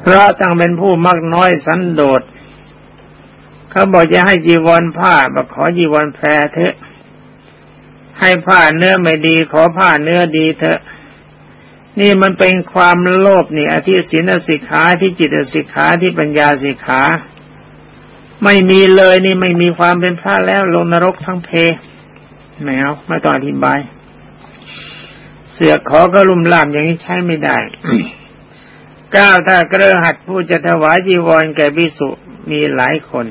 เพราะตั้งเป็นผู้มักน้อยสันโดษเขาบอกจะให้จีวรผ้าบอกขอจีวรแพรเถอะ ให้ผ้าเนื้อไม่ดี ขอผ้าเนื้อดีเถอะ นี่มันเป็นความโลภนี่อธิศีนสิกขาที่จิตสิกขาที่ปัญญาสิกขา ไม่มีเลยนี่ไม่มีความเป็นพระแล้วลงนรกทั้งเพไม่เอาไม่ต้องอธิบาย เสือขอก็ลุ่มล่ามอย่างนี้ใช้ไม่ได้ ก้าถ้ากระหัดผู้จะถวายจีวรแก่บิสุมีหลายคน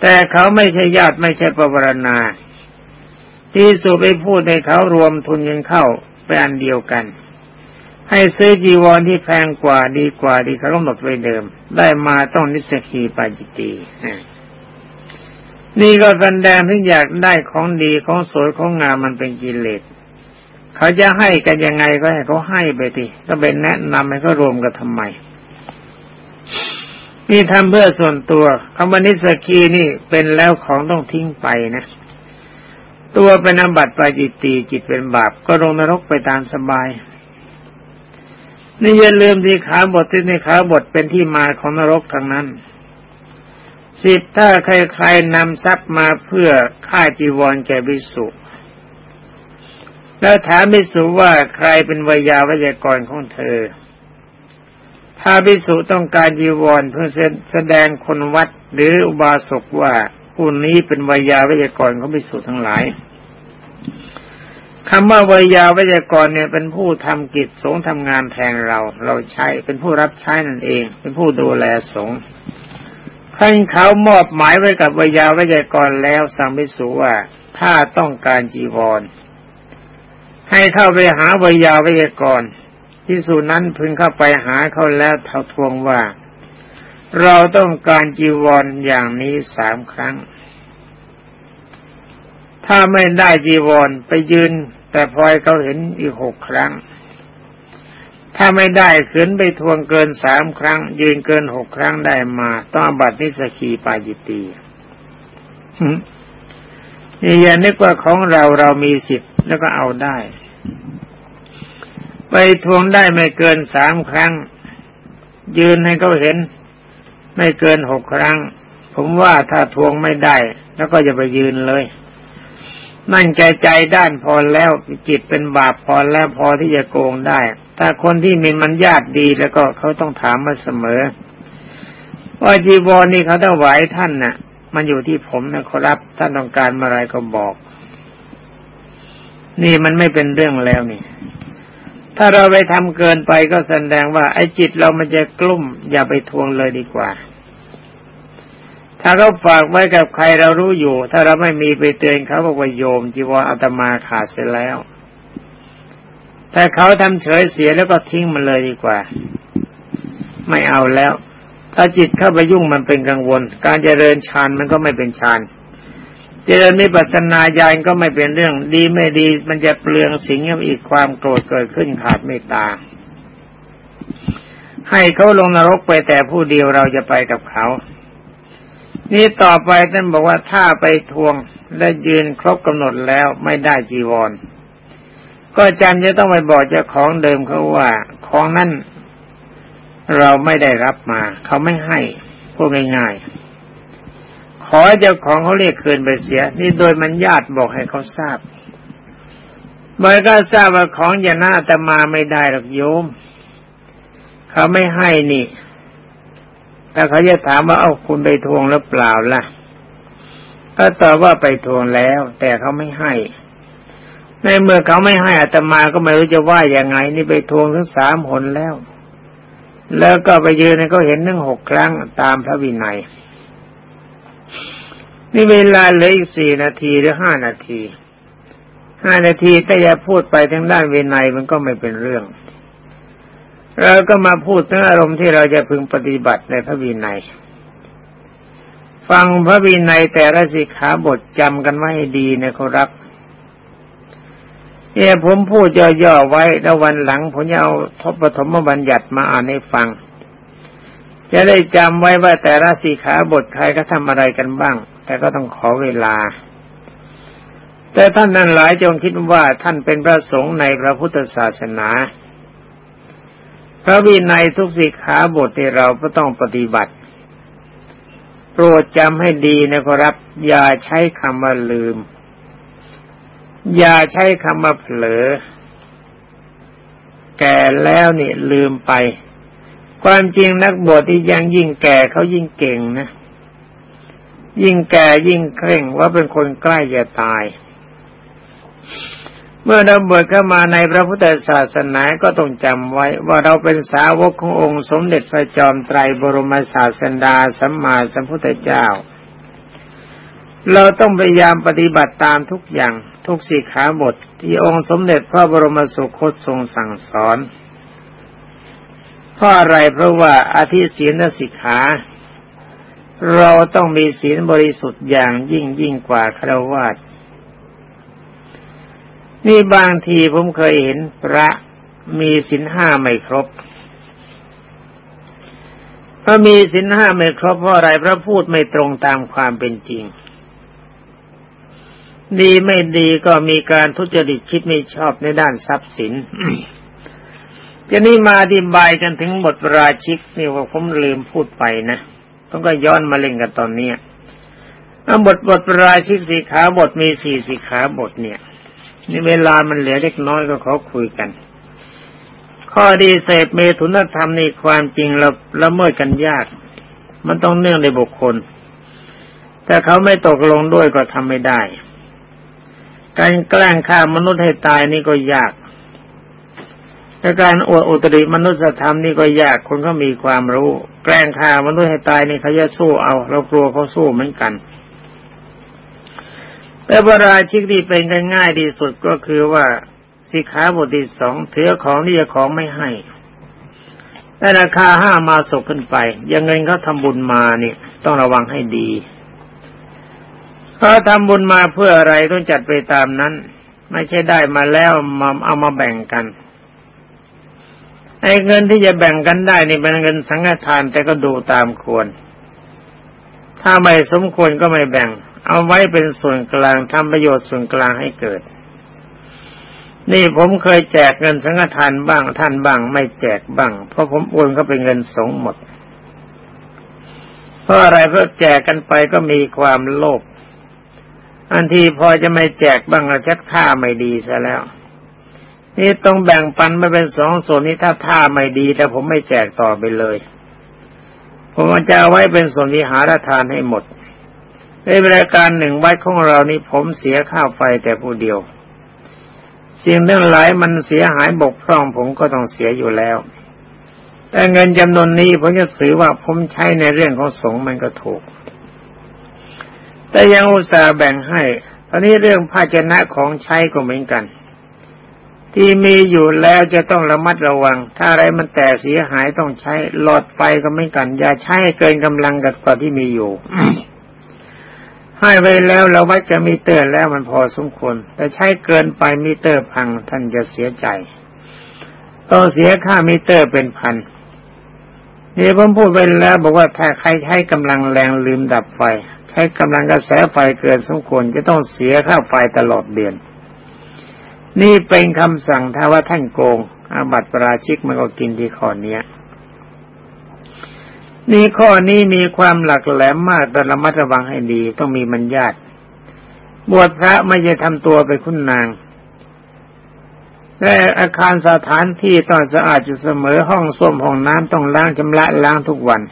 แต่เขาไม่ใช่ญาติไม่ใช่ปวารณาที่สุไปพูดในเขารวมทุนกันเข้าไปอันเดียวกัน ให้ซื้อจีวรที่แพงกว่าดีกว่าดีเขากำหนดไว้เดิม ได้มาต้องนิสกีปาจิตีนี่ก็แสดงที่อยากได้ของดีของสวยของงามมันเป็นกิเลส เขาจะให้กันยังไงก็ให้เขาให้ไปทีก็เป็นแนะนำให้เขารวมกันทำไม นี่ทำเพื่อส่วนตัวคำว่านิสกีนี่เป็นแล้วของต้องทิ้งไปนะ ตัวเป็นอบัติปาจิตตีจิตเป็นบาป ก็ลงนรกไปตามสบายนี่อย่าลืมที่ขาบทที่ในขาบทเป็นที่มาของนรกทางนั้นสิบถ้าใครๆนำทรัพย์มาเพื่อค่าจีวรแก่บิสุ แล้วถามบิสุว่าใครเป็นวิยาวิยากรของเธอ ถ้าบิสุต้องการจีวรเพื่อแสดงคนวัดหรืออุบาสกว่าผู้นี้เป็นวิยาวิยากรของบิสุทั้งหลายคำว่าวิยาวิยากรเนี่ยเป็นผู้ทำกิจสงฆ์ทำงานแทนเรา เราใช้เป็นผู้รับใช้นั่นเอง เป็นผู้ดูแลสงฆ์ท่านเขามอบหมายไว้กับวิยาวิยากรแล้วสั่งไปสู่ว่าถ้าต้องการจีวร ให้เข้าไปหาวิยาวิยากรที่สุนั้นพึงเข้าไปหาเขาแล้วเท่าทวงว่า เราต้องการจีวรอย่างนี้สามครั้ง ถ้าไม่ได้จีวรไปยืน แต่พลอยเขาเห็นอีกหกครั้ง ถ้าไม่ได้ขืนไปทวงเกินสามครั้ง ยืนเกินหกครั้งได้มา ต้องบัตรนิสกีปาจิตีนี่อย่านึกว่าของเราเรามีสิทธิ์แล้วก็เอาได้ ไปทวงได้ไม่เกินสามครั้ง ยืนให้เขาเห็น ไม่เกินหกครั้ง ผมว่าถ้าทวงไม่ได้ แล้วก็จะไปยืนเลยมั่นใจใจด้านพอแล้วจิตเป็นบาปพอแล้วพอที่จะโกงได้ ถ้าคนที่มีมันญาติดีแล้วก็เขาต้องถามมาเสมอ ว่าจีวรนี่เขาต้องไหวท่านนะ่ะ มันอยู่ที่ผมนะครับ ท่านต้องการอะไรก็บอก นี่มันไม่เป็นเรื่องแล้วนี่ ถ้าเราไปทำเกินไปก็แสดงว่า ไอ้จิตเรามันจะกลุ่ม อย่าไปทวงเลยดีกว่า ถ้าเขาฝากไว้กับใครเรารู้อยู่ ถ้าเราไม่มีไปเตือนเขาบอกว่าโยมจีวรอาตมาขาดเสียแล้วแต่เขาทำเฉยเสียแล้วก็ทิ้งมันเลยดีกว่า ไม่เอาแล้ว ถ้าจิตเข้าไปยุ่งมันเป็นกังวล การเจริญฌานมันก็ไม่เป็นฌาน เจริญนิปัสนาญาณก็ไม่เป็นเรื่องดีไม่ดี มันจะเปลืองสิ่งอีกความโกรธเกิดขึ้นขาดเมตตา ให้เขาลงนรกไปแต่ผู้เดียวเราจะไปกับเขา นี่ต่อไปท่านบอกว่าถ้าไปทวงและยืนครบกำหนดแล้วไม่ได้จีวร ก็จำจะต้องไปบอกเจ้าของเดิมเขาว่า ของนั้นเราไม่ได้รับมา เขาไม่ให้พูดง่ายๆ ขอเจ้าของเขาเรียกคืนไปเสีย นี่โดยมันญาติบอกให้เขาทราบเมื่อก็ทราบว่าของอย่าหน้าแต่มาไม่ได้หรอกโยม เขาไม่ให้นี่ แต่เขาจะถามว่าเอาคุณไปทวงหรือเปล่าล่ะ ก็ตอบว่าไปทวงแล้ว แต่เขาไม่ให้ ในเมื่อเขาไม่ให้อัตมาก็ไม่รู้จะว่ายังไง นี่ไปทวงถึงสามหนแล้ว แล้วก็ไปยืนให้เขาเห็นทั้งหกครั้งตามพระวินัย นี่เวลาเหลืออีกสี่นาทีหรือห้านาทีห้านาทีถ้าจะพูดไปทางด้านเวินัยมันก็ไม่เป็นเรื่อง เราก็มาพูดถึงอารมณ์ที่เราจะพึงปฏิบัติในพระวินัย ฟังพระวินัยแต่ละสิกขาบทจำกันไว้ให้ดีนะครับเนี่ยผมพูดย่อๆไว้แล้ววันหลังผมจะเอาทบปฐมบัญญัติมาอ่านให้ฟัง จะได้จำไว้ว่าแต่ละสีขาบทใครก็ทำอะไรกันบ้าง แต่ก็ต้องขอเวลา แต่ท่านนั้นหลายจงคิดว่าท่านเป็นพระสงฆ์ในพระพุทธศาสนา พระวินัยทุกสิขาบทที่เราก็ต้องปฏิบัติ โปรดจำให้ดีนะครับ อย่าใช้คำว่าลืม อย่าใช้คำว่าเผลอ แก่แล้วนี่ลืมไป ความจริงนักบวชที่ยังยิ่งแก่เขายิ่งเก่งนะ ยิ่งแก่ยิ่งเคร่งว่าเป็นคนใกล้จะตาย เมื่อเราบวชเข้ามาในพระพุทธศาสนาก็ต้องจำไว้ว่าเราเป็นสาวกขององค์สมเด็จพระจอมไตรบรมศาสดาสัมมาสัมพุทธเจ้า เราต้องพยายามปฏิบัติตามทุกอย่างทุกสิกขาบทที่องค์สมเด็จพระบรมสุคตทรงสั่งสอน ราะอะไรเพราะว่าอาทิศีลสิกขา เราต้องมีศีลบริสุทธิ์อย่างยิ่งยิ่งกว่าครวาสนี่บางทีผมเคยเห็นพระมีสินห้าไม่ครบก็มีสินห้าไม่ครบเพราะอะไรพระพูดไม่ตรงตามความเป็นจริง ดีไม่ดีก็มีการทุจริตคิดไม่ชอบในด้านทรัพย์สิน จะนี่มาอธิบายกันถึงบทราชิกนี่ว่าผมลืมพูดไปนะต้องก็ย้อนมาเล่นกันตอนนี้บทบทราชิกสีขาบทมีสี่สีขาบทเนี่ยนี่เวลามันเหลือเล็กน้อยก็ขอคุยกัน ข้อดีเสพเมตุนธรรมนี่ความจริงเราละเมิดกันยาก มันต้องเนื่องในบุคคล แต่เขาไม่ตกลงด้วยก็ทำไม่ได้ การแกล้งฆ่ามนุษย์ให้ตายนี่ก็ยาก แต่การอวดอุตริมนุษยธรรมนี่ก็ยากคนก็มีความรู้ แกล้งฆ่ามนุษย์ให้ตายนี่เขาจะสู้เอา เรากลัวเขาสู้เหมือนกันแต่บราชิกที่เป็นกันง่ายที่สุดก็คือว่าสิขาบทที่สองเถือของที่จะของไม่ให้แต่ราคาห้ามาศกขึ้นไป ยังเงินเขาทำบุญมาเนี่ยต้องระวังให้ดีเขาทำบุญมาเพื่ออะไรต้องจัดไปตามนั้น ไม่ใช่ได้มาแล้วมาเอามาแบ่งกัน ไอ้เงินที่จะแบ่งกันได้นี่เป็นเงินสังฆทานแต่ก็ดูตามควร ถ้าไม่สมควรก็ไม่แบ่ง เอาไว้เป็นส่วนกลางทำประโยชน์ส่วนกลางให้เกิด นี่ผมเคยแจกเงินสังฆทานบ้างท่านบ้าง ไม่แจกบ้าง เพราะผมโอนก็เป็นเงินสงหมด เพราะอะไรเพราะแจกกันไปก็มีความโลภอันทีพอจะไม่แจกบ้างชักท่าไม่ดีซะแล้ว นี่ต้องแบ่งปันมาเป็นสองส่วนนี้ถ้าท่าไม่ดีแต่ผมไม่แจกต่อไปเลย ผมจะเอาไว้เป็นส่วนวิหารทานให้หมด ในเวลาการหนึ่งวัดของเรานี่ผมเสียค่าไฟแต่ผู้เดียวสิ่งทั้งหลายมันเสียหายบกพร่องผมก็ต้องเสียอยู่แล้ว แต่เงินจำนวนนี้ผมจะถือว่าผมใช้ในเรื่องของสงฆ์มันก็ถูก แต่ยังอุตส่าห์แบ่งให้ตอนนี้เรื่องภาชนะของใช้ก็เหมือนกัน ที่มีอยู่แล้วจะต้องระมัดระวัง ถ้าอะไรมันแตกเสียหายต้องใช้หลอดไฟก็ไม่กัน อย่าใช้เกินกำลังกับกว่าที่มีอยู่ให้ไว้แล้วเราว่าจะมีเตอร์แล้วมันพอสมควร แต่ใช้เกินไปมีเตอร์พังท่านจะเสียใจต้องเสียค่ามิเตอร์เป็นพันนี่ผมพูดไปแล้วบอกว่าถ้าใครใช้กำลังแรงลืมดับไฟ ใช้กำลังกระแสไฟเกินสมควรจะต้องเสียค่าไฟตลอดเดือน นี่เป็นคำสั่งถ้าว่าท่านโกงอาบัติปราชิกมันก็กินที่ข้อเนี้ยนี่ข้อนี้มีความหลักแหลมมากแต่ระมัดระวังให้ดี ต้องมีมัญญาตบวชพระไม่จะทำตัวไปคุณนางและอาคารสถานที่ต้องสะอาดอยู่เสมอห้องส้วมห้องน้ำต้องล้างชำระล้างทุกวัน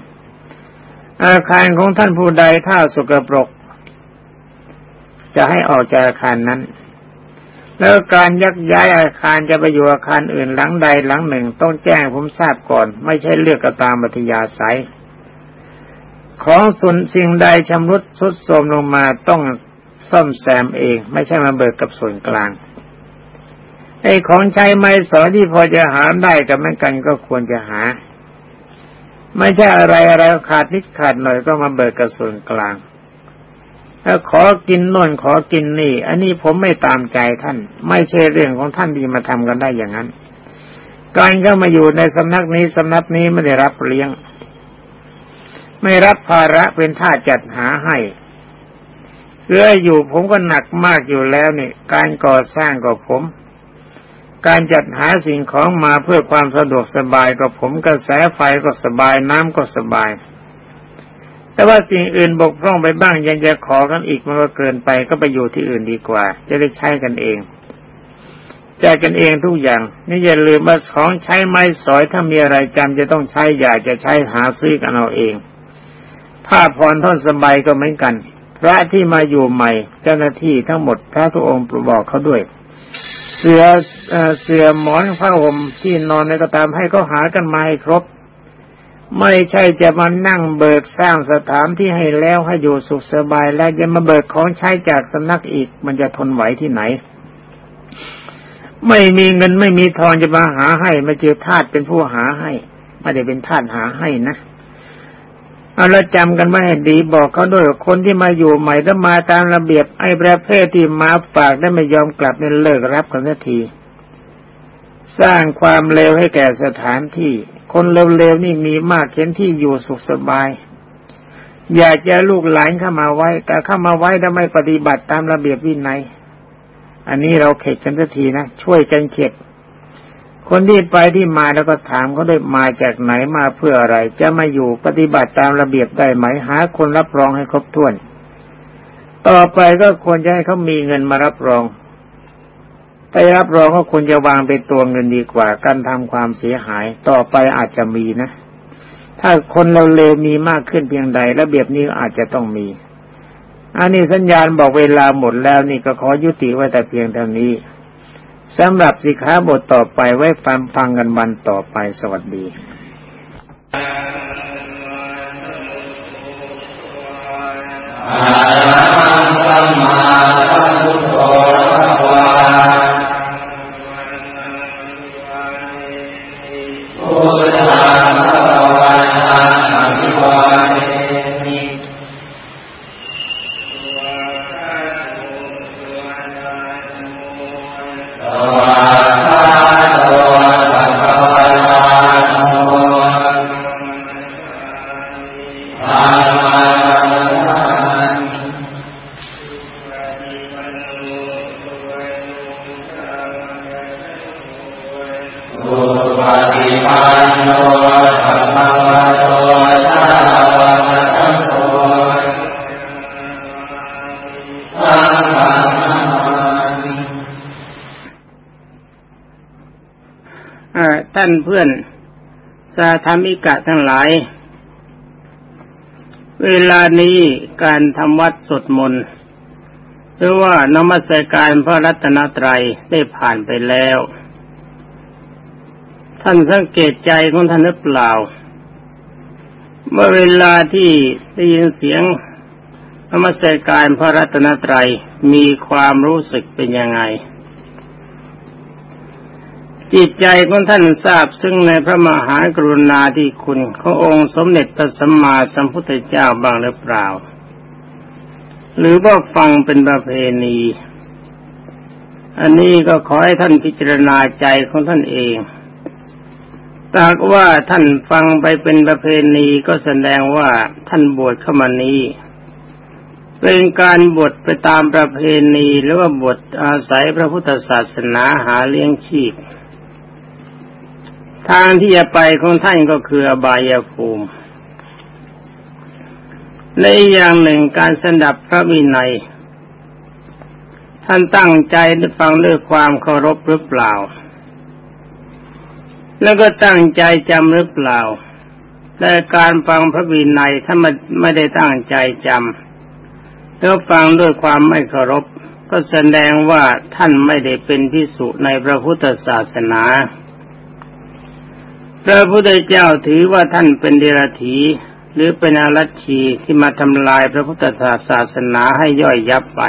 อาคารของท่านผู้ใดถ้าสกปรก จะให้ออกจากอาคารนั้น แล้วการยักย้ายอาคารจะไปอยู่อาคารอื่นหลังใดหลังหนึ่ง ต้องแจ้งผมทราบก่อน ไม่ใช่เลือกกระตามบัตยาศัยของส่วนสิ่งใดชำรุดทรุดโทรมลงมาต้องซ่อมแซมเอง ไม่ใช่มาเบิกกับส่วนกลางไอ้ของใช้ไม้สอที่พอจะหาได้กับแม่กันก็ควรจะหา ไม่ใช่อะไรอะไรขาดนิดขาดหน่อยก็มาเบิกกับส่วนกลาง ถ้าขอกินน่นขอกินนี่ อันนี้ผมไม่ตามใจท่าน ไม่ใช่เรื่องของท่านที่มาทำกันได้อย่างนั้น การเข้ามาอยู่ในสำนักนี้สำนักนี้ไม่ได้รับเลี้ยง ไม่รับภาระเป็นท่าจัดหาให้เรื่ออยู่ผมก็หนักมากอยู่แล้วนี่การก่อสร้างกับผม การจัดหาสิ่งของมาเพื่อความสะดวกสบายก็ผมกระแสไฟก็สบายน้ำก็สบาย แต่ว่าสิ่งอื่นบกพร่องไปบ้างยังจะขอกันอีกมันก็เกินไปก็ไปอยู่ที่อื่นดีกว่า จะได้ใช้กันเองแจกกันเองทุกอย่าง นี่อย่าลืมว่าของใช้ไม้สอยถ้ามีอะไรจำจะต้องใช้อยากจะใช้หาซื้อกันเอาเอง ผ้าพรท่อนสบายก็เหมือนกัน พระที่มาอยู่ใหม่ เจ้าหน้าที่ทั้งหมดพระทุกองค์บอกเขาด้วย เสือเสือหมอนผ้าห่มที่นอนในก็ตามให้เขาหากันมาให้ครบ ไม่ใช่จะมานั่งเบิกสร้างสถานที่ให้แล้วให้อยู่สุขสบายแล้วจะมาเบิกของใช้จากสำนักอีก มันจะทนไหวที่ไหน ไม่มีเงินไม่มีทองจะมาหาให้มาเจอทาสเป็นผู้หาให้ไม่ได้เป็นทาสหาให้นะเอาละจำกันไว้ให้ดีบอกเขาด้วยคนที่มาอยู่ใหม่ถ้ามาตามระเบียบไอ้ประเภทที่มาฝากได้ไม่ยอมกลับเนี่ยเลิกรับกันทันที สร้างความเลวให้แก่สถานที่ คนเลวๆนี่มีมากเข็นที่อยู่สุขสบาย อยากจะลูกหลานเข้ามาไว้ แต่เข้ามาไว้แล้วไม่ปฏิบัติตามระเบียบวินัย อันนี้เราเข็ดกันสักทีนะช่วยกันเข็ดคนที่ไปที่มาแล้วก็ถามเขาได้มาจากไหนมาเพื่ออะไร จะมาอยู่ปฏิบัติตามระเบียบได้ไหมหาคนรับรองให้ครบถ้วน ต่อไปก็ควรจะให้เขามีเงินมารับรอง แต่รับรองก็ควรจะวางเป็นตัวเงินดีกว่า การทำความเสียหายต่อไปอาจจะมีนะ ถ้าคนเราเลวมีมากขึ้นเพียงใด ระเบียบนี้อาจจะต้องมี อันนี้สัญญาณบอกเวลาหมดแล้วนี่ก็ขอยุติไว้แต่เพียงเท่านี้สำหรับสิขาบทต่อไปไว้ฟังฟังกันวันต่อไปสวัสดี สามิกะทั้งหลาย เวลานี้การทำวัดสดมนหรือว่านมัสการพระรัตนตรัยได้ผ่านไปแล้ว ท่านสังเกตใจของท่านหรือเปล่า เมื่อเวลาที่ได้ยินเสียงนมัสการพระรัตนตรัยมีความรู้สึกเป็นยังไง จิตใจของท่านทราบซึ่งในพระมหากรุณาธิคุณขององค์สมเด็จพระสัมมาสัมพุทธเจ้าบ้างหรือเปล่า หรือว่าฟังเป็นประเพณี อันนี้ก็ขอให้ท่านพิจารณาใจของท่านเองถ้าว่าท่านฟังไปเป็นประเพณีก็แสดงว่าท่านบวชเข้ามานี้ เป็นการบวชไปตามประเพณีหรือว่าบวชอาศัยพระพุทธศาสนาหาเลี้ยงชีพ ทางที่จะไปของท่านก็คืออบายภูมิในอย่างหนึ่งการสดับพระวินัย ท่านตั้งใจฟังด้วยความเคารพหรือเปล่า แล้วก็ตั้งใจจำหรือเปล่าแต่การฟังพระวินัยถ้ามันไม่ได้ตั้งใจจำแล้วฟังด้วยความไม่เคารพ ก็แสดงว่าท่านไม่ได้เป็นพิสุในพระพุทธศาสนา พระพุทธเจ้าถือว่าท่านเป็นเดรัจฉีหรือเป็นอารัชีที่มาทำลายพระพุทธศาสนาให้ย่อยยับไป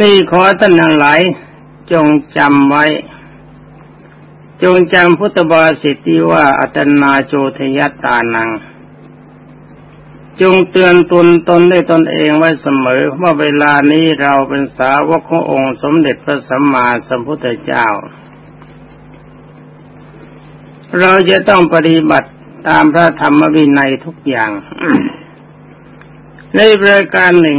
นี่ขอท่านทั้งหลายจงจำไว้ จงจำพุทธบาสิทธิว่าอัตนาโจทยตานัง จงเตือนตนตนได้ตนเองไว้เสมอว่าเวลานี้เราเป็นสาวกขององค์สมเด็จพระสัมมาสัมพุทธเจ้า เราจะต้องปฏิบัติตามพระธรรมวินัยทุกอย่าง ในประการหนึ่ง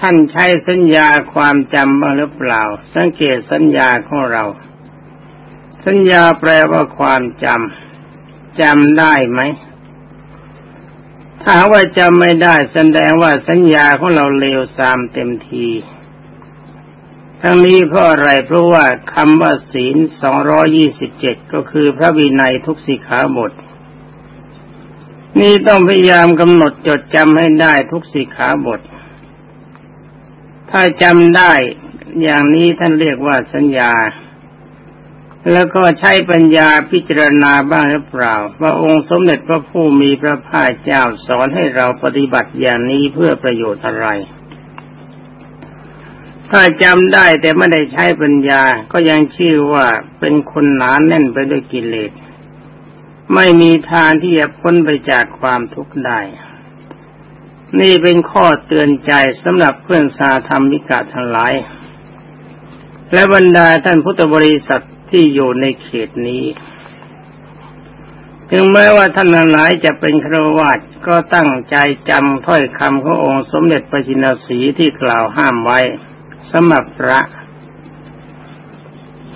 ท่านใช้สัญญาความจำบ้างหรือเปล่า สังเกตสัญญาของเรา สัญญาแปลว่าความจำจำได้ไหม ถ้าว่าจำไม่ได้แสดงว่าสัญญาของเราเลวทรามเต็มที ทั้งนี้เพราะอะไรเพราะว่าคำว่าศีลสองร้อยี่สิบเจ็ดก็คือพระวินัยทุกสิขาบท นี่ต้องพยายามกำหนดจดจำให้ได้ทุกสิขาบท ถ้าจำได้อย่างนี้ท่านเรียกว่าสัญญา แล้วก็ใช้ปัญญาพิจารณาบ้างหรือเปล่า ว่าองค์สมเด็จพระผู้มีพระภาคเจ้าสอนให้เราปฏิบัติอย่างนี้เพื่อประโยชน์อะไร ถ้าจำได้แต่ไม่ได้ใช้ปัญญา ก็ยังชื่อว่าเป็นคนหนานแน่นไปด้วยกิเลส ไม่มีทางที่จะพ้นไปจากความทุกข์ได้ นี่เป็นข้อเตือนใจสำหรับเพื่อนสาธรรมิกะทั้งหลาย และบรรดาท่านพุทธบริษัทที่อยู่ในเขตนี้ ถึงแม้ว่าท่านทั้งหลายจะเป็นครวาสก็ตั้งใจจำถ้อยคำขององค์สมเด็จพระจินสีที่กล่าวห้ามไว้ สำหรับพระ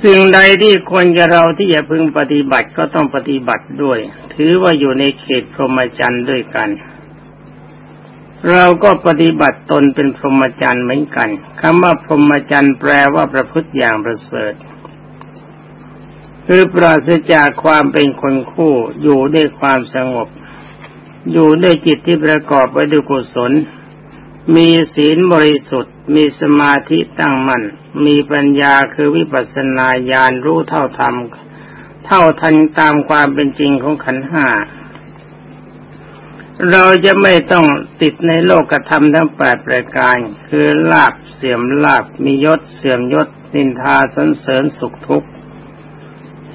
สิ่งใดที่ควรจะเราที่จะพึงปฏิบัติก็ต้องปฏิบัติด้วย ถือว่าอยู่ในเขตพรหมจรรย์ด้วยกัน เราก็ปฏิบัติตนเป็นพรหมจรรย์เหมือนกันคำว่าพรหมจรรย์แปลว่าประพฤติอย่างประเสริฐคือปราศจากความเป็นคนคู่อยู่ด้วยความสงบ อยู่ด้วยจิตที่ประกอบไว้ด้วยกุศล มีศีลบริสุทธิ์ มีสมาธิตั้งมั่น มีปัญญาคือวิปัสสนาญาณรู้เท่าธรรม เท่าทันตามความเป็นจริงของขันห้า เราจะไม่ต้องติดในโลกธรรมทั้งแปดประการ คือลาบเสื่อมลาบมียศเสื่อมยศ นินทาสนเสริญสุขทุกข์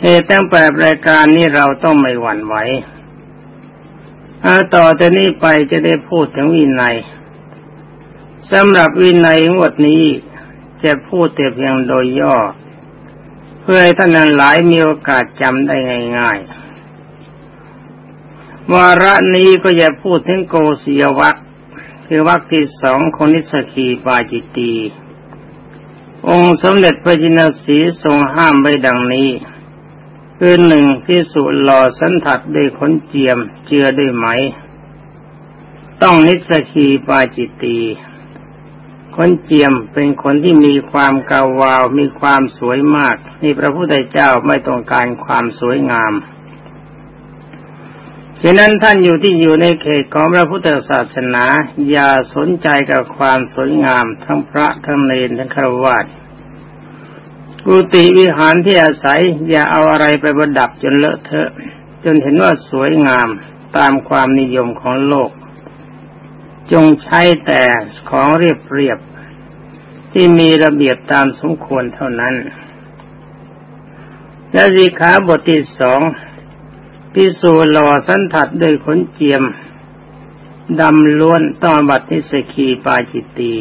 เหตุตั้งแปดประการนี้เราต้องไม่หวั่นไหวต่อจากนี้ไปจะได้พูดถึงวินัย สำหรับวินัยงวดนี้จะพูดแต่เพียงโดยย่อ เพื่อให้ท่านหลายมีโอกาสจำได้ง่าย ๆ วาระนี้ก็จะพูดถึงโกศยวัคคือวัคที่สองของนิสกีปาจิตี องค์สมเด็จพระจินสีทรงห้ามไว้ดังนี้ คือหนึ่งพิสุหล่อสันถัดด้วยขนเจียมเจือด้วยไหม ต้องนิสกีปาจิตี ขนเจียมเป็นคนที่มีความกาวาว มีความสวยมากนี่พระพุทธเจ้าไม่ต้องการความสวยงามฉะนั้นท่านอยู่ที่อยู่ในเขตของพระพุทธศาสนา อย่าสนใจกับความสวยงาม ทั้งพระทั้งเนรทั้งครวาสกุฏิวิหารที่อาศัย อย่าเอาอะไรไปประดับจนเลอะเทอะ จนเห็นว่าสวยงามตามความนิยมของโลก จงใช้แต่ของเรียบเรียบที่มีระเบียบตามสมควรเท่านั้น และสีขาบทที่สองพิสูหล่อสันถัดด้วยขนเจียมดำล้วนต้องบัตรนิสกีปาจิตตี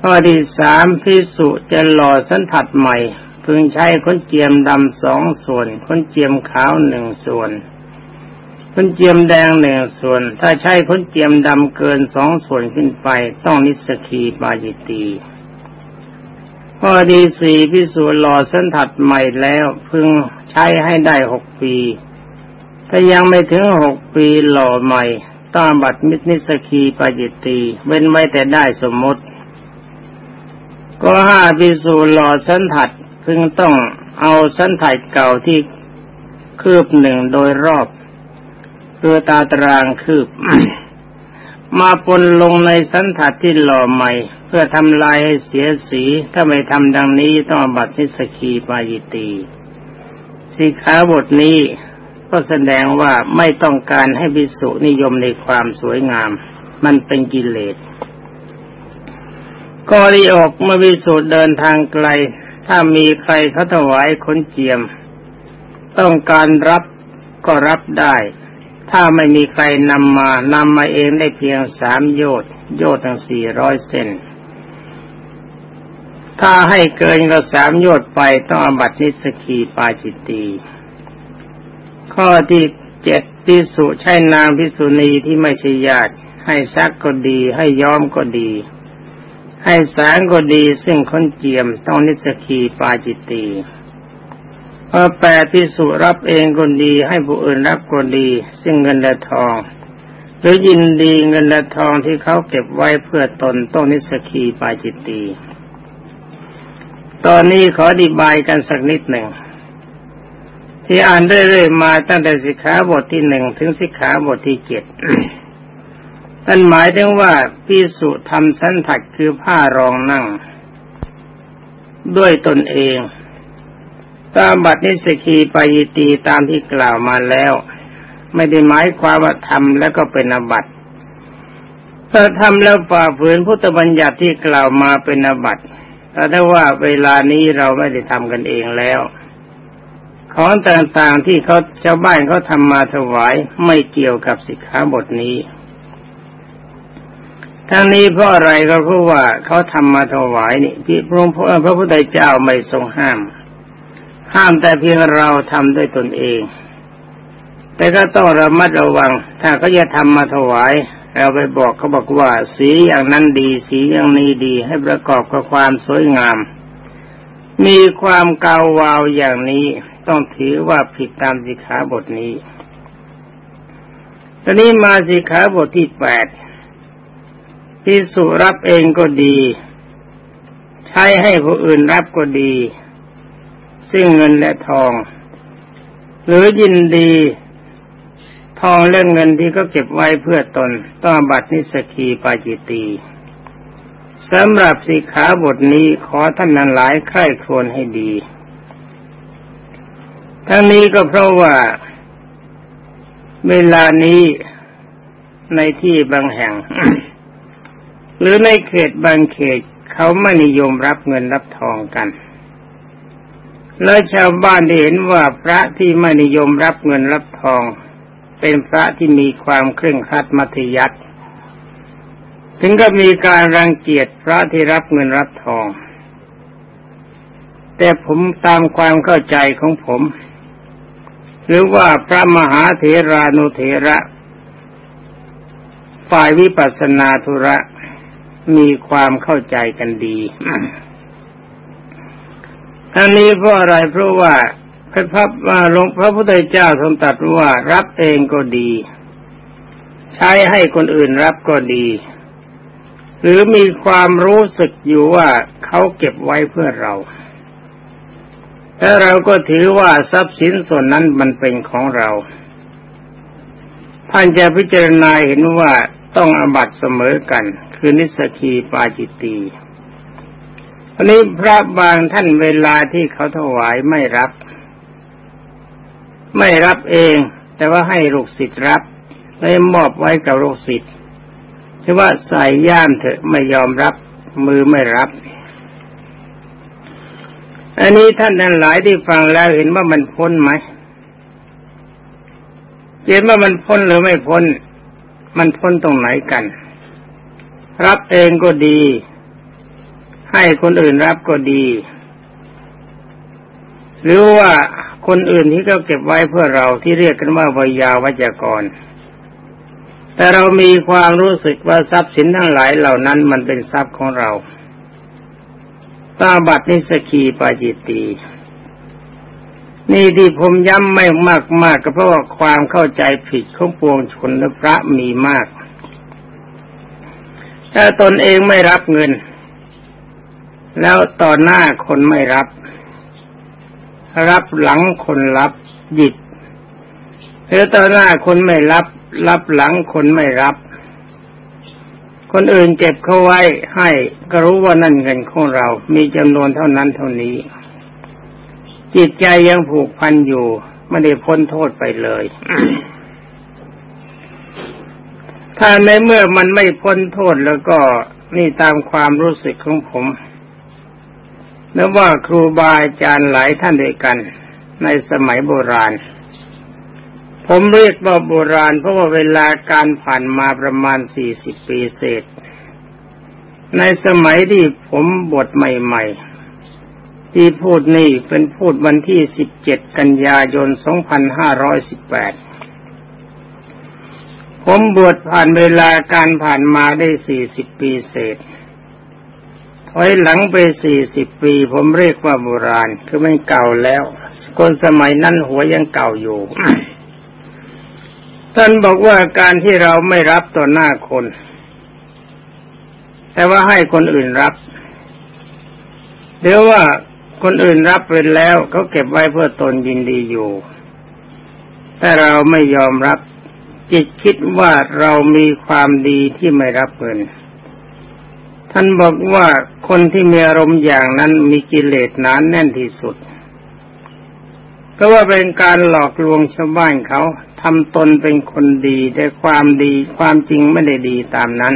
ข้อที่สามพิสุจะหล่อสันถัดใหม่ พึงใช้ขนเจียมดำสองส่วนขนเจียมขาวหนึ่งส่วน ขนเจียมแดงหนึ่งส่วน ถ้าใช้ขนเจียมดำเกินสองส่วนขึ้นไป ต้องนิสกีปาจิตีข้อดีสี่พิสูจน์หล่อเส้นถัดใหม่แล้วพึงใช้ให้ได้หกปี ถ้ายังไม่ถึงหกปีหล่อใหม่ต้องบัตรมิตรนิสกีปาจิตตีเว้นไว้แต่ได้สมมติ ก็ห้าพิสูจน์หล่อเส้นถัดพึงต้องเอาเส้นถัดเก่าที่คืบหนึ่งโดยรอบ คือตาตารางคืบ มาปนลงในสันถัดที่หล่อใหม่ เพื่อทำลายให้เสียสี ถ้าไม่ทำดังนี้ต้องบัตรนิสกีปายิตีสิขาบทนี้ก็แสดงว่าไม่ต้องการให้บิสุนิยมในความสวยงาม มันเป็นกิเลสก็รีออกเมื่อบิสุเดินทางไกล ถ้ามีใครเขาถวายขนเจียม ต้องการรับก็รับได้ ถ้าไม่มีใครนำมานำมาเองได้เพียงสามโยชน์โยชน์ทั้งสี่ร้อยเซนถ้าให้เกินก็สามโยชน์ไปต้องอบัตินิสกีปาจิตตีข้อที่เจ็ดพิสุใช่นางพิสุณีที่ไม่ใช่ญาติ ให้ซักก็ดี ให้ย้อมก็ดี ให้สางก็ดีซึ่งคนเจียมต้องนิสกีปาจิตตี พอแปดพิสุรับเองก็ดี ให้ผู้อื่นรับก็ดี ซึ่งเงินและทอง หรือยินดีเงินและทองที่เขาเก็บไว้เพื่อตนต้องนิสกีปาจิตตีตอนนี้ขออธิบายกันสักนิดหนึ่ง ที่อ่านเรื่อยๆมาตั้งแต่สิกขาบทที่หนึ่งถึงสิกขาบทที่เจ็ดท่านหมายถึงว่าพิสุทำสันถัดคือผ้ารองนั่ง ด้วยตนเอง ตามบัตรนิสกีปายตีตามที่กล่าวมาแล้ว ไม่ได้หมายความว่าทำแล้วก็เป็นอบัติถ้าทำแล้วฝ่าฝืนพุทธบัญญัติที่กล่าวมาเป็นอบัติแต่ถ้าว่าเวลานี้เราไม่ได้ทำกันเองแล้วของต่างๆที่เขาชาวบ้านเขาทำมาถวายไม่เกี่ยวกับสิกขาบทนี้ ทั้งนี้เพราะอะไรก็เพราะว่าเขาทำมาถวายนี่ที่พระพระพุทธเจ้าไม่ทรงห้าม ห้ามแต่เพียงเราทำด้วยตนเอง แต่ก็ต้องระมัดระวัง ถ้าเขาจะทำมาถวาย เราไปบอกเขาบอกว่า สีอย่างนั้นดี สีอย่างนี้ดีให้ประกอบกับความสวยงาม มีความเกาวาวอย่างนี้ต้องถือว่าผิดตามสิกขาบทนี้ ตอนนี้มาสิกขาบทที่แปดที่สุรับเองก็ดี ใช้ให้ผู้อื่นรับก็ดี ซึ่งเงินและทอง หรือยินดี ทองเรื่องเงินที่ก็เก็บไว้เพื่อตนต้องบัตรนิสกีปาจิตีสำหรับสิกขาบทนี้ขอท่านนั้นหลายใคร่ครวญให้ดี ทั้งนี้ก็เพราะว่า เวลานี้ในที่บางแห่ง หรือในเขตบางเขตเขาไม่นิยมรับเงินรับทองกัน แล้วชาวบ้านเห็นว่าพระที่ไม่นิยมรับเงินรับทอง เป็นพระที่มีความเคร่งครัดมัธยัติถึงก็มีการรังเกียจพระที่รับเงินรับทอง แต่ผมตามความเข้าใจของผม หรือว่าพระมหาเถรานุเถระ ฝ่ายวิปัสสนาธุระมีความเข้าใจกันดี อันนี้เพราะอะไรเพราะว่าพระพับว่าหลวงพระพุทธเจ้าทรงตรัสว่ารับเองก็ดี ใช้ให้คนอื่นรับก็ดี หรือมีความรู้สึกอยู่ว่าเขาเก็บไว้เพื่อเราแล้วเราก็ถือว่าทรัพย์สินส่วนนั้นมันเป็นของเราท่านจะพิจารณาเห็นว่าต้องอบัตเสมอกัน คือนิสกีปาจิตตี อันนี้พระบางท่านเวลาที่เขาถวายไม่รับ ไม่รับเอง แต่ว่าให้ลูกศิษย์รับเลยมอบไว้กับลูกศิษย์ที่ว่าใส่ย่ามเถอะไม่ยอมรับ มือไม่รับ อันนี้ท่านทั้งหลายที่ฟังแล้วเห็นว่ามันพ้นไหมเห็นว่ามันพ้นหรือไม่พ้น มันพ้นตรงไหนกัน รับเองก็ดี ให้คนอื่นรับก็ดี หรือว่าคนอื่นที่เขาเก็บไว้เพื่อเราที่เรียกกันว่าวิยาวัจกร แต่เรามีความรู้สึกว่าทรัพย์สินทั้งหลายเหล่านั้นมันเป็นทรัพย์ของเราตาบัตนิสกีปาจิตตีนี่ที่ผมย้ำไม่มากมากก็เพราะว่าความเข้าใจผิดของปวงชนและพระมีมาก ถ้าตนเองไม่รับเงิน แล้วต่อหน้าคนไม่รับ รับหลังคนรับหยิบหรือต่อหน้าคนไม่รับ รับหลังคนไม่รับ คนอื่นเก็บเขาไว้ให้ก็รู้ว่านั่นเงินของเรา มีจำนวนเท่านั้นเท่านี้ จิตใจยังผูกพันอยู่ไม่ได้พ้นโทษไปเลย ถ้าในเมื่อมันไม่พ้นโทษแล้วก็นี่ตามความรู้สึกของผม นึกว่าครูบาอาจารย์หลายท่านด้วยกัน ในสมัยโบราณ ผมเรียกว่าโบราณ เพราะว่าเวลาการผ่านมาประมาณสี่สิบปีเศษ ในสมัยที่ผมบทใหม่ ๆ ที่พูดนี่เป็นพูดวันที่สิบเจ็ดกันยายนสองพันห้าร้อยสิบแปดผมบวชผ่านเวลาการผ่านมาได้สี่สิบปีเศษ ถอยหลังไปสี่สิบปี ผมเรียกว่าโบราณ คือมันเก่าแล้ว คนสมัยนั้นหัวยังเก่าอยู่ ท่านบอกว่าการที่เราไม่รับต่อหน้าคน แต่ว่าให้คนอื่นรับเดี๋ยวว่าคนอื่นรับไปแล้วเขาเก็บไว้เพื่อตนยินดีอยู่ แต่เราไม่ยอมรับ จิตคิดว่าเรามีความดีที่ไม่รับเงิน ท่านบอกว่าคนที่มีอารมณ์อย่างนั้นมีกิเลสหนานแน่นที่สุด ก็ว่าเป็นการหลอกลวงชาวบ้านเขาทำตนเป็นคนดีแต่ความดีความจริงไม่ได้ดีตามนั้น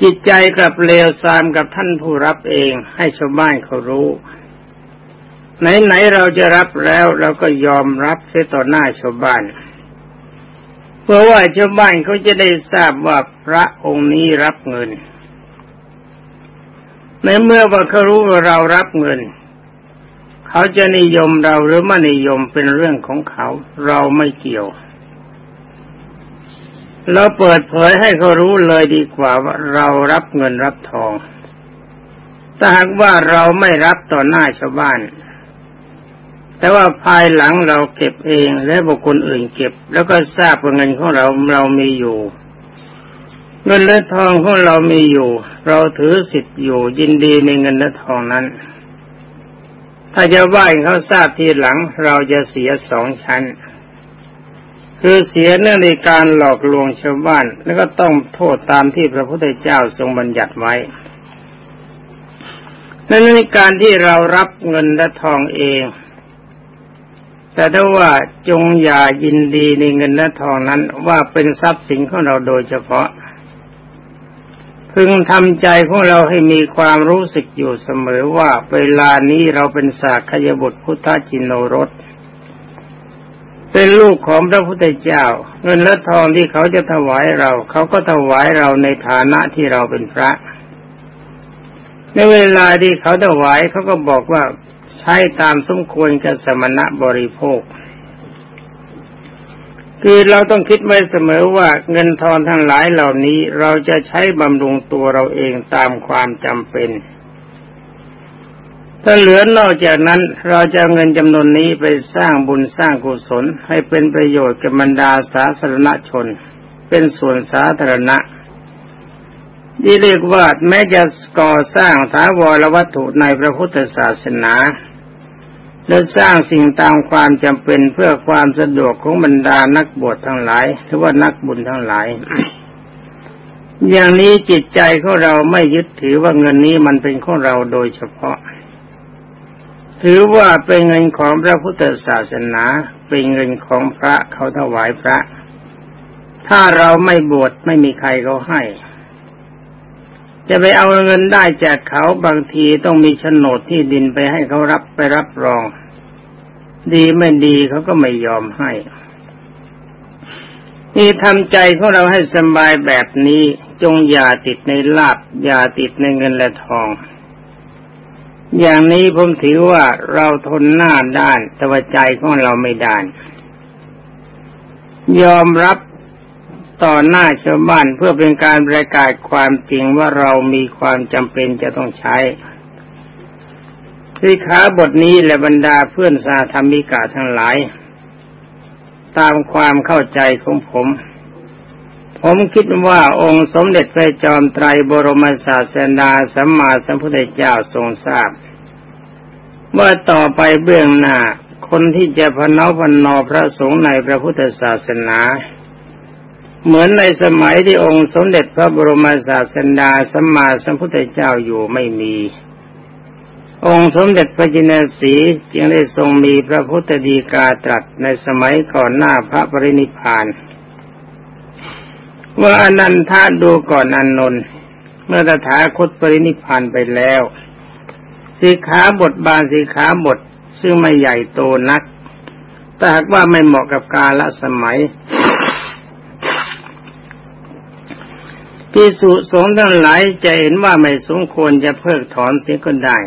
จิตใจกับเลวทรามกับท่านผู้รับเองให้ชาวบ้านเขารู้ ไหนๆเราจะรับแล้วเราก็ยอมรับเสียต่อหน้าชาวบ้าน พื่อว่าชาวบ้านเขาจะได้ทราบว่าพระองค์นี้รับเงิน ในเมื่อว่าเขารู้ว่าเรารับเงิน เขาจะนิยมเราหรือไม่นิยมเป็นเรื่องของเขา เราไม่เกี่ยว เราเปิดเผยให้เขารู้เลยดีกว่าว่าเรารับเงินรับทองถ้าหากว่าเราไม่รับต่อหน้าชาวบ้าน แต่ว่าภายหลังเราเก็บเองและบุคคลอื่นเก็บ แล้วก็ทราบว่าเงินของเราเรามีอยู่ เงินและทองของเรามีอยู่ เราถือสิทธิ์อยู่ยินดีในเงินและทองนั้น ถ้าจะไหว่าเขาทราบทีหลังเราจะเสียสองชั้น คือเสียเนื่องในการหลอกลวงชาวบ้าน แล้วก็ต้องโทษตามที่พระพุทธเจ้าทรงบัญญัติไว้นั่นในการที่เรารับเงินและทองเอง แต่ถ้าว่าจงอย่ายินดีในเงินและทองนั้นว่าเป็นทรัพย์สินของเราโดยเฉพาะ พึงทำใจของเราให้มีความรู้สึกอยู่เสมอว่าเวลานี้เราเป็นสากขยบุตรพุทธจินโนรสเป็นลูกของพระพุทธเจ้า เงินและทองที่เขาจะถวายเรา เขาก็ถวายเราในฐานะที่เราเป็นพระ ในเวลาที่เขาถวายเขาก็บอกว่า ใช้ตามสมควรกับสมณะบริโภค คือเราต้องคิดไว้เสมอว่าเงินทองทั้งหลายเหล่านี้เราจะใช้บำรุงตัวเราเองตามความจำเป็น ถ้าเหลือนอกจากนั้นเราจะเงินจำนวนนี้ไปสร้างบุญสร้างกุศล ให้เป็นประโยชน์กับบรรดาสาธารณชน เป็นส่วนสาธารณะที่เรียกว่าแม้จะก่อสร้างถาวรวัตถุในพระพุทธศาสนา และสร้างสิ่งตามความจำเป็นเพื่อความสะดวกของบรรดานักบวชทั้งหลาย หรือว่านักบุญทั้งหลาย อย่างนี้จิตใจของเราไม่ยึดถือว่าเงินนี้มันเป็นของเราโดยเฉพาะ ถือว่าเป็นเงินของพระพุทธศาสนา เป็นเงินของพระเขาถวายพระ ถ้าเราไม่บวชไม่มีใครเขาให้ จะไปเอาเงินได้จากเขาบางทีต้องมีโฉนดที่ดินไปให้เขารับไปรับรอง ดีไม่ดีเขาก็ไม่ยอมให้ นี่ทำใจของเราให้สบายแบบนี้ จงอย่าติดในลาบอย่าติดในเงินและทอง อย่างนี้ผมถือว่าเราทนหน้าด้านแต่ว่าใจของเราไม่ด้านยอมรับ ต่อหน้าชาวบ้านเพื่อเป็นการประกาศความจริงว่าเรามีความจำเป็นจะต้องใช้ที่ขาบทนี้และบรรดาเพื่อนสาธรรมิกาทั้งหลาย ตามความเข้าใจของผม ผมคิดว่าองค์สมเด็จพระจอมไตรบรมศาสดาสัมมาสัมพุทธเจ้าทรงทราบว่าต่อไปเบื้องหน้าคนที่จะพนอพนอพระสงฆ์ในพระพุทธศาสนา เหมือนในสมัยที่องค์สมเด็จพระบรมศาสดาสัมมาสัมพุทธเจ้าอยู่ไม่มี องค์สมเด็จพระจินสีจึงได้ทรงมีพระพุทธดีกาตรัสในสมัยก่อนหน้าพระปรินิพาน ว่าอนันทาดูก่อนอนนนท์เมื่อตถาคตปรินิพานไปแล้วสีขาบทบางสีขาบทซึ่งไม่ใหญ่โตนักแต่หากว่าไม่เหมาะกับกาลสมัย พิสุสงฆ์ทั้งหลายจะเห็นว่าไม่สมควรจะเพิกถอนเสียก็ได้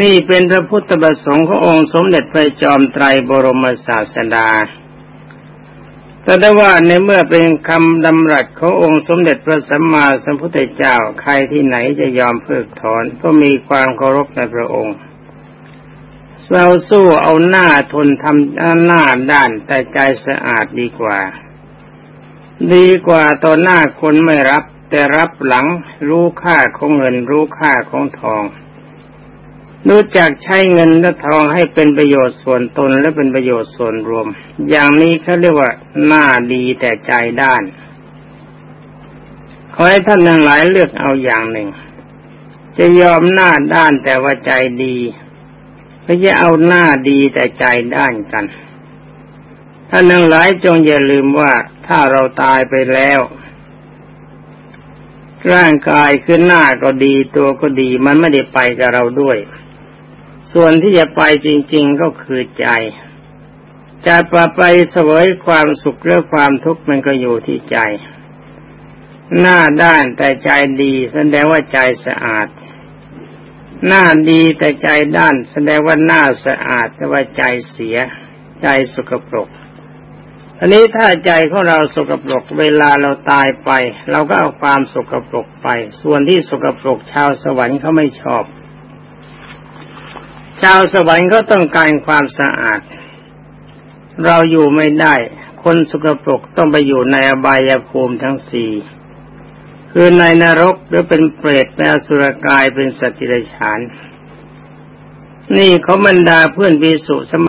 นี่เป็นพระพุทธประสงค์ขององค์สมเด็จพระจอมไตรบรมศาสดา แต่ได้ว่าในเมื่อเป็นคำดำรัสขององค์สมเด็จพระสัมมาสัมพุทธเจ้าใครที่ไหนจะยอมเพิกถอนเพราะมีความเคารพในพระองค์เราสู้เอาหน้าทนทำหน้าด้านแต่ใจสะอาดดีกว่า ดีกว่าต่อหน้าคนไม่รับ แต่รับหลังรู้ค่าของเงินรู้ค่าของทอง รู้จักใช้เงินและทองให้เป็นประโยชน์ส่วนตนและเป็นประโยชน์ส่วนรวม อย่างนี้เขาเรียกว่าหน้าดีแต่ใจด้าน ขอให้ท่านทั้งหลายเลือกเอาอย่างหนึ่ง จะยอมหน้าด้านแต่ว่าใจดีหรือจะเอาหน้าดีแต่ใจด้านกัน ท่านทั้งหลายจงอย่าลืมว่าถ้าเราตายไปแล้ว ร่างกายคือหน้าก็ดีตัวก็ดีมันไม่ได้ไปกับเราด้วย ส่วนที่จะไปจริง ๆก็คือใจจะปไปเสวยความสุขหรือความทุกข์มันก็อยู่ที่ใจ หน้าด้านแต่ใจดีแสดงว่าใจสะอาด หน้าดีแต่ใจด้านแสดงว่าหน้าสะอาดแต่ว่าใจเสีย ใจสกปรก อันนี้ถ้าใจของเราสกปรกเวลาเราตายไป เราก็เอาความสกปรกไป ส่วนที่สกปรกชาวสวรรค์เขาไม่ชอบ ชาวสวรรค์ก็ต้องการความสะอาด เราอยู่ไม่ได้ คนสกปรกต้องไปอยู่ในอบายภูมิทั้งสี่คือในนรกหรือเป็นเปรตในอสุรกายเป็นสตว์ดิฉาน นี่เขาบรรดาเพื่อนวิสุสม